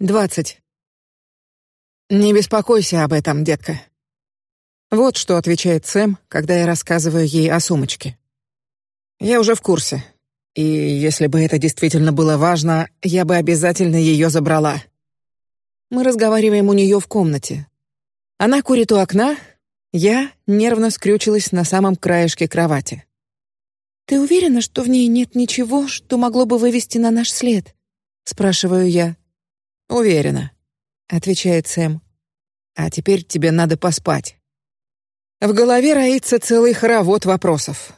Двадцать. Не беспокойся об этом, детка. Вот что отвечает Сэм, когда я рассказываю ей о сумочке. Я уже в курсе. И если бы это действительно было важно, я бы обязательно ее забрала. Мы разговариваем у нее в комнате. Она курит у окна, я нервно скрючилась на самом краешке кровати. Ты уверена, что в ней нет ничего, что могло бы вывести на наш след? спрашиваю я. Уверена, отвечает Сэм. А теперь тебе надо поспать. В голове роится целый хоровод вопросов.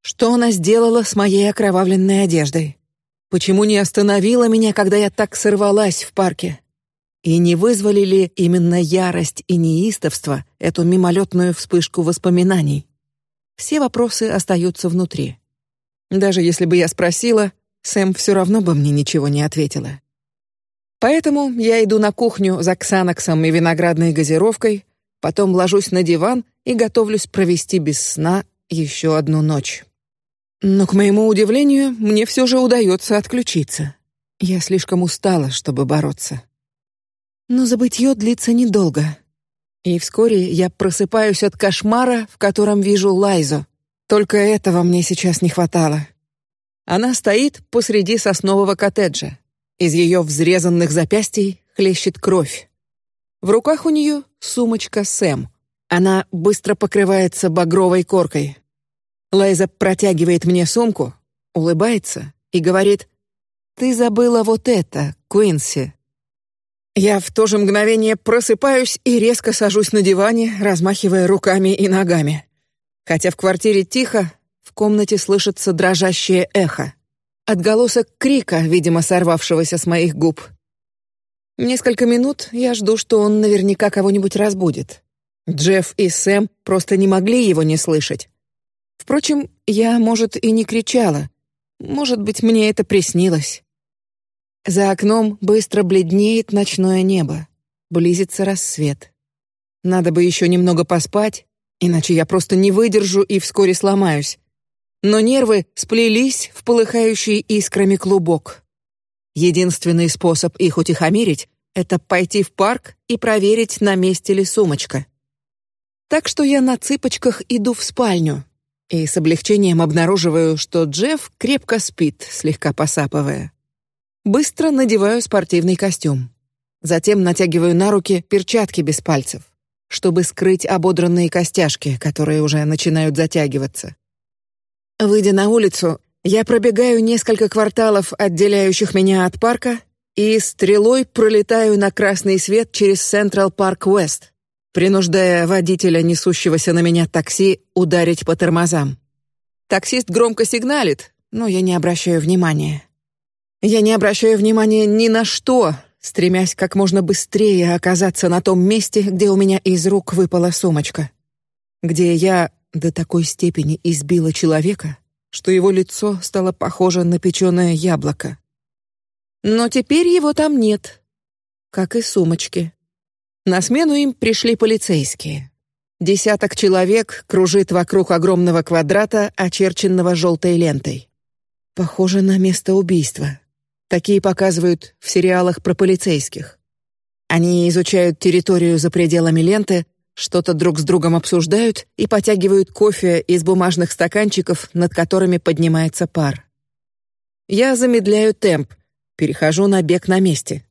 Что она сделала с моей окровавленной одеждой? Почему не остановила меня, когда я так сорвалась в парке? И не вызвали ли именно ярость и неистовство эту мимолетную вспышку воспоминаний? Все вопросы остаются внутри. Даже если бы я спросила, Сэм все равно бы мне ничего не ответила. Поэтому я иду на кухню за ксаноксом и виноградной газировкой, потом ложусь на диван и готовлюсь провести без сна еще одну ночь. Но к моему удивлению, мне все же удается отключиться. Я слишком устала, чтобы бороться. Но забытье длится недолго. И вскоре я просыпаюсь от кошмара, в котором вижу Лайзу. Только этого мне сейчас не хватало. Она стоит посреди соснового коттеджа. Из ее взрезанных запястий хлещет кровь. В руках у нее сумочка Сэм. Она быстро покрывается багровой коркой. Лайза протягивает мне сумку, улыбается и говорит: "Ты забыла вот это, Куинси. Я в то же мгновение просыпаюсь и резко сажусь на диване, размахивая руками и ногами. Хотя в квартире тихо, в комнате слышится дрожащее эхо, отголосок крика, видимо, сорвавшегося с моих губ. Несколько минут я жду, что он наверняка кого-нибудь разбудит. Джефф и Сэм просто не могли его не слышать. Впрочем, я, может, и не кричала. Может быть, мне это приснилось. За окном быстро бледнеет ночное небо, близится рассвет. Надо бы еще немного поспать, иначе я просто не выдержу и вскоре сломаюсь. Но нервы сплелись в полыхающий искрами клубок. Единственный способ их утихомирить — это пойти в парк и проверить, на месте ли сумочка. Так что я на цыпочках иду в спальню и с облегчением обнаруживаю, что Джефф крепко спит, слегка посапывая. Быстро надеваю спортивный костюм. Затем натягиваю на руки перчатки без пальцев, чтобы скрыть ободранные костяшки, которые уже начинают затягиваться. Выйдя на улицу, я пробегаю несколько кварталов, отделяющих меня от парка, и стрелой пролетаю на красный свет через Централ Парк Уэст, принуждая водителя несущегося на меня такси ударить по тормозам. Таксист громко сигналит, но я не обращаю внимания. Я не обращаю внимания ни на что, стремясь как можно быстрее оказаться на том месте, где у меня из рук выпала сумочка, где я до такой степени избила человека, что его лицо стало похоже на печеное яблоко. Но теперь его там нет, как и сумочки. На смену им пришли полицейские. Десяток человек кружит вокруг огромного квадрата, очерченного желтой лентой. Похоже на место убийства. Такие показывают в сериалах про полицейских. Они изучают территорию за пределами ленты, что-то друг с другом обсуждают и потягивают кофе из бумажных стаканчиков, над которыми поднимается пар. Я замедляю темп, перехожу на бег на месте.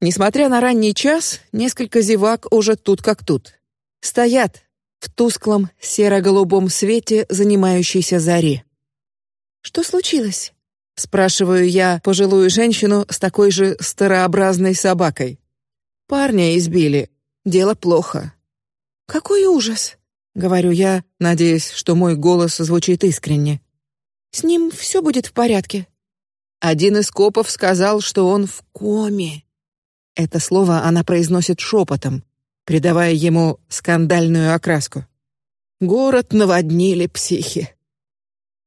Несмотря на ранний час, несколько зевак уже тут как тут. Стоят в тусклом серо-голубом свете занимающейся зари. Что случилось? Спрашиваю я пожилую женщину с такой же старообразной собакой. Парня избили. Дело плохо. Какой ужас! Говорю я, надеясь, что мой голос звучит искренне. С ним все будет в порядке. Один из копов сказал, что он в коме. Это слово она произносит шепотом, придавая ему скандальную окраску. Город наводнили психи.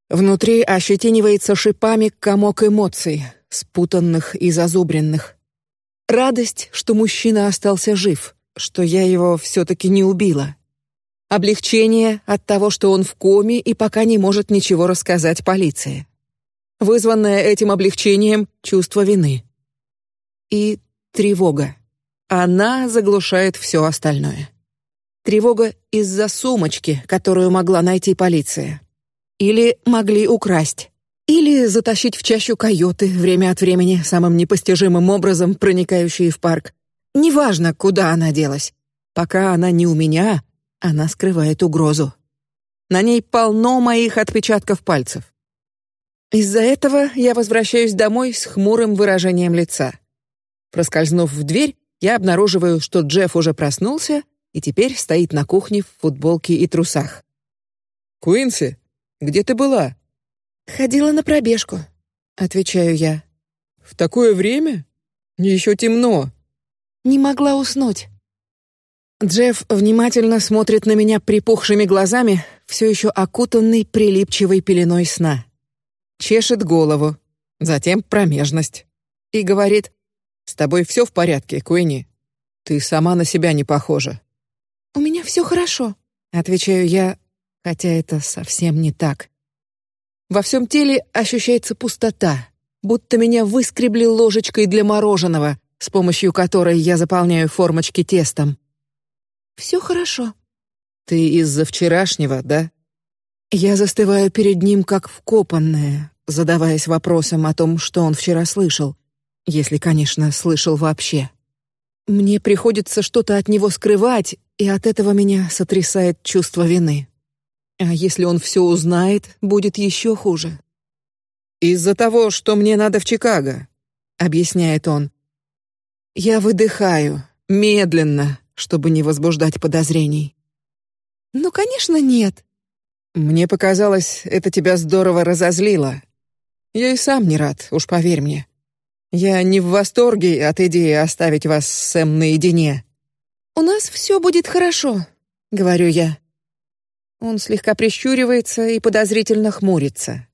Внутри ощетинивается шипами комок эмоций, спутанных и зазубренных. Радость, что мужчина остался жив, что я его все-таки не убила. Облегчение от того, что он в коме и пока не может ничего рассказать полиции. Вызванное этим облегчением чувство вины. И тревога. Она заглушает все остальное. Тревога из-за сумочки, которую могла найти полиция. Или могли украсть. Или затащить в чащу койоты время от времени самым непостижимым образом проникающие в парк. Неважно, куда она делась. Пока она не у меня, она скрывает угрозу. На ней полно моих отпечатков пальцев. Из-за этого я возвращаюсь домой с хмурым выражением лица. Проскользнув в дверь, я обнаруживаю, что Джефф уже проснулся и теперь стоит на кухне в футболке и трусах. Куинси, где ты была? Ходила на пробежку, отвечаю я. В такое время? Еще темно. Не могла уснуть. Джефф внимательно смотрит на меня припухшими глазами, все еще окутанный прилипчивой пеленой сна. Чешет голову, затем промежность и говорит: "С тобой все в порядке, Куинни? Ты сама на себя не похожа". У меня все хорошо, отвечаю я, хотя это совсем не так. Во всем теле ощущается пустота, будто меня выскребли ложечкой для мороженого, с помощью которой я заполняю формочки тестом. Все хорошо. Ты из-за вчерашнего, да? Я застываю перед ним как вкопанная, задаваясь вопросом о том, что он вчера слышал, если, конечно, слышал вообще. Мне приходится что-то от него скрывать, и от этого меня сотрясает чувство вины. А если он все узнает, будет еще хуже. Из-за того, что мне надо в Чикаго, объясняет он. Я выдыхаю медленно, чтобы не возбуждать подозрений. Ну, конечно, нет. Мне показалось, это тебя здорово разозлило. Я и сам не рад, уж поверь мне. Я не в восторге от идеи оставить вас с Сэм наедине. У нас все будет хорошо, говорю я. Он слегка прищуривается и подозрительно хмурится.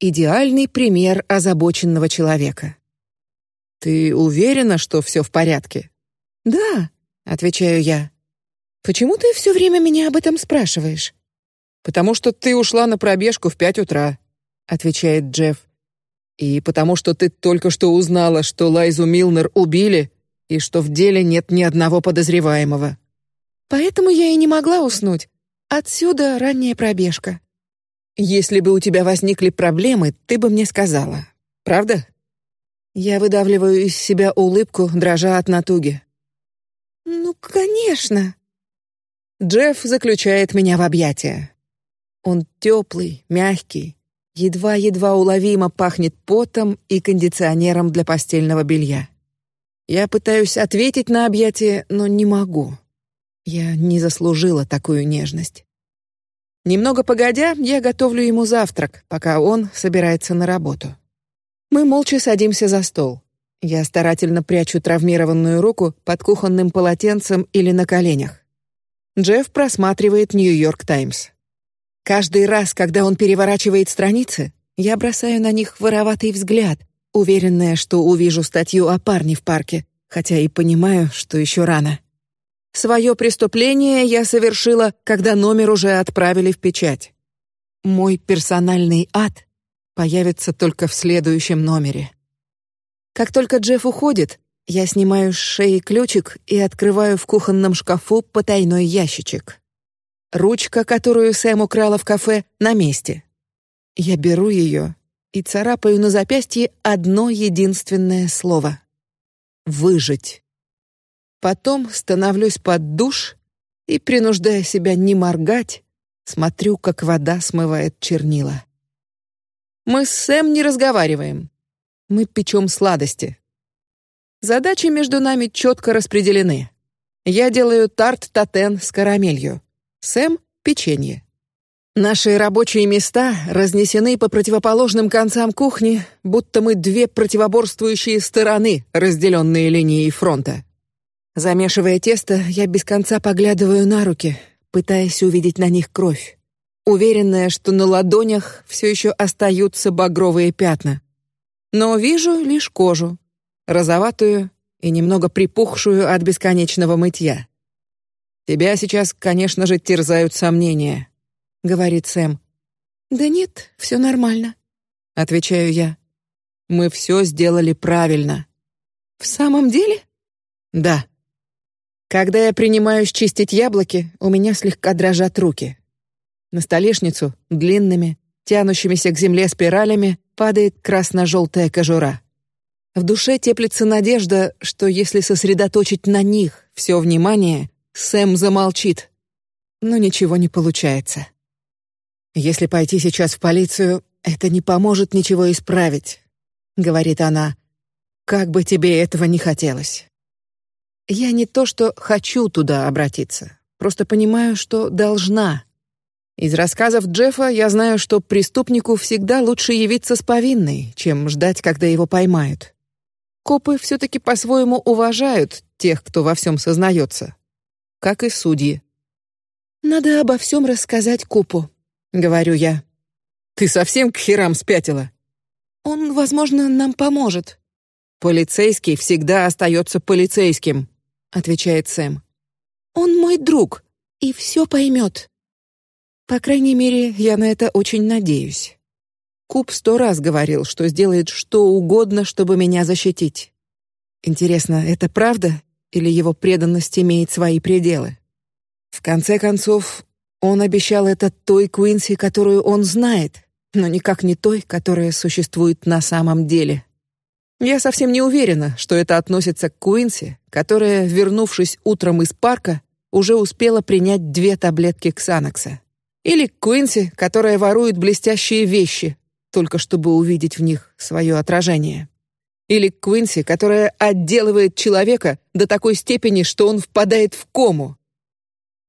Идеальный пример озабоченного человека. Ты уверена, что все в порядке? Да, отвечаю я. Почему ты все время меня об этом спрашиваешь? Потому что ты ушла на пробежку в пять утра, отвечает Джефф. И потому что ты только что узнала, что Лайзу Милнер убили и что в деле нет ни одного подозреваемого. Поэтому я и не могла уснуть. Отсюда ранняя пробежка. Если бы у тебя возникли проблемы, ты бы мне сказала, правда? Я выдавливаю из себя улыбку, дрожа от натуги. Ну, конечно. Джефф заключает меня в объятия. Он теплый, мягкий, едва-едва уловимо пахнет потом и кондиционером для постельного белья. Я пытаюсь ответить на объятие, но не могу. Я не заслужила такую нежность. Немного погодя, я готовлю ему завтрак, пока он собирается на работу. Мы молча садимся за стол. Я старательно прячу травмированную руку под кухонным полотенцем или на коленях. Джефф просматривает Нью-Йорк Таймс. Каждый раз, когда он переворачивает страницы, я бросаю на них вороватый взгляд, уверенная, что увижу статью о парне в парке, хотя и понимаю, что еще рано. Свое преступление я совершила, когда номер уже отправили в печать. Мой персональный ад появится только в следующем номере. Как только Джефф уходит, я снимаю с шеи ключик и открываю в кухонном шкафу потайной ящичек. Ручка, которую Сэм украла в кафе, на месте. Я беру ее и царапаю на запястье одно единственное слово: выжить. Потом становлюсь под душ и, принуждая себя не моргать, смотрю, как вода смывает чернила. Мы с Сэм не разговариваем. Мы печем сладости. Задачи между нами четко распределены. Я делаю тарт татен с карамелью. Сэм — печенье. Наши рабочие места разнесены по противоположным концам кухни, будто мы две противоборствующие стороны, разделенные линией фронта. Замешивая тесто, я без конца поглядываю на руки, пытаясь увидеть на них кровь, уверенная, что на ладонях все еще остаются багровые пятна. Но вижу лишь кожу, розоватую и немного припухшую от бесконечного мытья. Тебя сейчас, конечно же, терзают сомнения, говорит Сэм. Да нет, все нормально, отвечаю я. Мы все сделали правильно. В самом деле? Да. Когда я принимаюсь чистить яблоки, у меня слегка дрожат руки. На столешницу длинными, тянущимися к земле спиралями падает красно-желтая кожура. В душе теплится надежда, что если сосредоточить на них все внимание, Сэм замолчит. Но ничего не получается. Если пойти сейчас в полицию, это не поможет ничего исправить, говорит она. Как бы тебе этого не хотелось. Я не то что хочу туда обратиться, просто понимаю, что должна. Из рассказов Джеффа я знаю, что преступнику всегда лучше явиться с повинной, чем ждать, когда его поймают. Копы все-таки по-своему уважают тех, кто во всем сознается, как и судьи. Надо обо всем рассказать Купу, говорю я. Ты совсем к херам спятила? Он, возможно, нам поможет. Полицейский всегда остается полицейским, отвечает Сэм. Он мой друг и все поймет. По крайней мере, я на это очень надеюсь. Куб сто раз говорил, что сделает что угодно, чтобы меня защитить. Интересно, это правда или его преданность имеет свои пределы? В конце концов, он обещал это той Куинси, которую он знает, но никак не той, которая существует на самом деле. Я совсем не уверена, что это относится к Куинси, которая, вернувшись утром из парка, уже успела принять две таблетки Ксанакса. Или Куинси, которая ворует блестящие вещи, только чтобы увидеть в них свое отражение. Или Куинси, которая отделывает человека до такой степени, что он впадает в кому.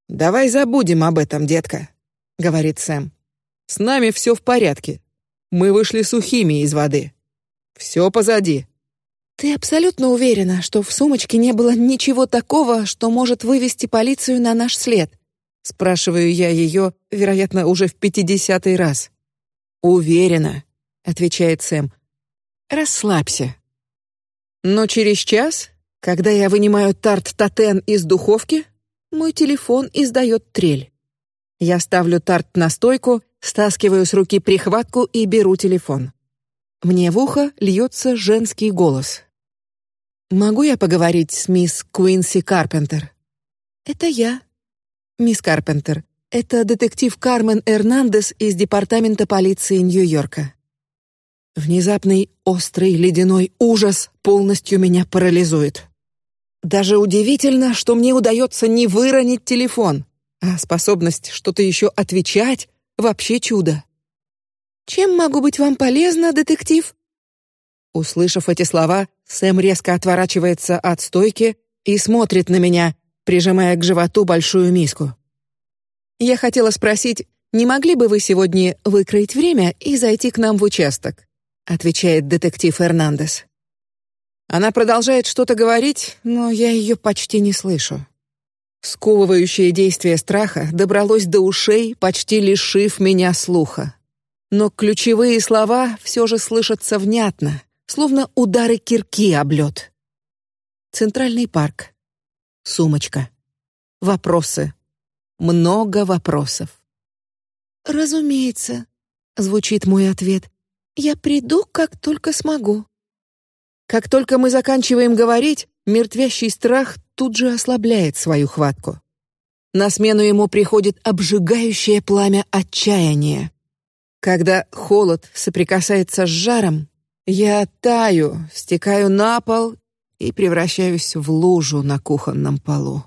Давай забудем об этом, детка, говорит Сэм. С нами все в порядке. Мы вышли сухими из воды. Все позади. Ты абсолютно уверена, что в сумочке не было ничего такого, что может вывести полицию на наш след? Спрашиваю я ее, вероятно, уже в пятидесятый раз. Уверена, отвечает Сэм. Расслабься. Но через час, когда я вынимаю тарт татен из духовки, мой телефон издает трель. Я ставлю тарт на стойку, стаскиваю с руки прихватку и беру телефон. Мне в ухо льется женский голос. Могу я поговорить с мисс Куинси Карпентер? Это я, Мисс Карпентер, это детектив Кармен Эрнандес из департамента полиции Нью-Йорка. Внезапный острый ледяной ужас полностью меня парализует. Даже удивительно, что мне удается не выронить телефон, а способность что-то еще отвечать вообще чудо. Чем могу быть вам полезна, детектив? Услышав эти слова, Сэм резко отворачивается от стойки и смотрит на меня, прижимая к животу большую миску. Я хотела спросить, не могли бы вы сегодня выкроить время и зайти к нам в участок? отвечает детектив Фернандес. Она продолжает что-то говорить, но я ее почти не слышу. Сковывающее действие страха добралось до ушей, почти лишив меня слуха. Но ключевые слова все же слышатся внятно, словно удары кирки об лед. Центральный парк. Сумочка. Вопросы. Много вопросов. Разумеется, звучит мой ответ. Я приду, как только смогу. Как только мы заканчиваем говорить, мертвящий страх тут же ослабляет свою хватку. На смену ему приходит обжигающее пламя отчаяния. Когда холод соприкасается с жаром, я таю, стекаю на пол и превращаюсь в лужу на кухонном полу.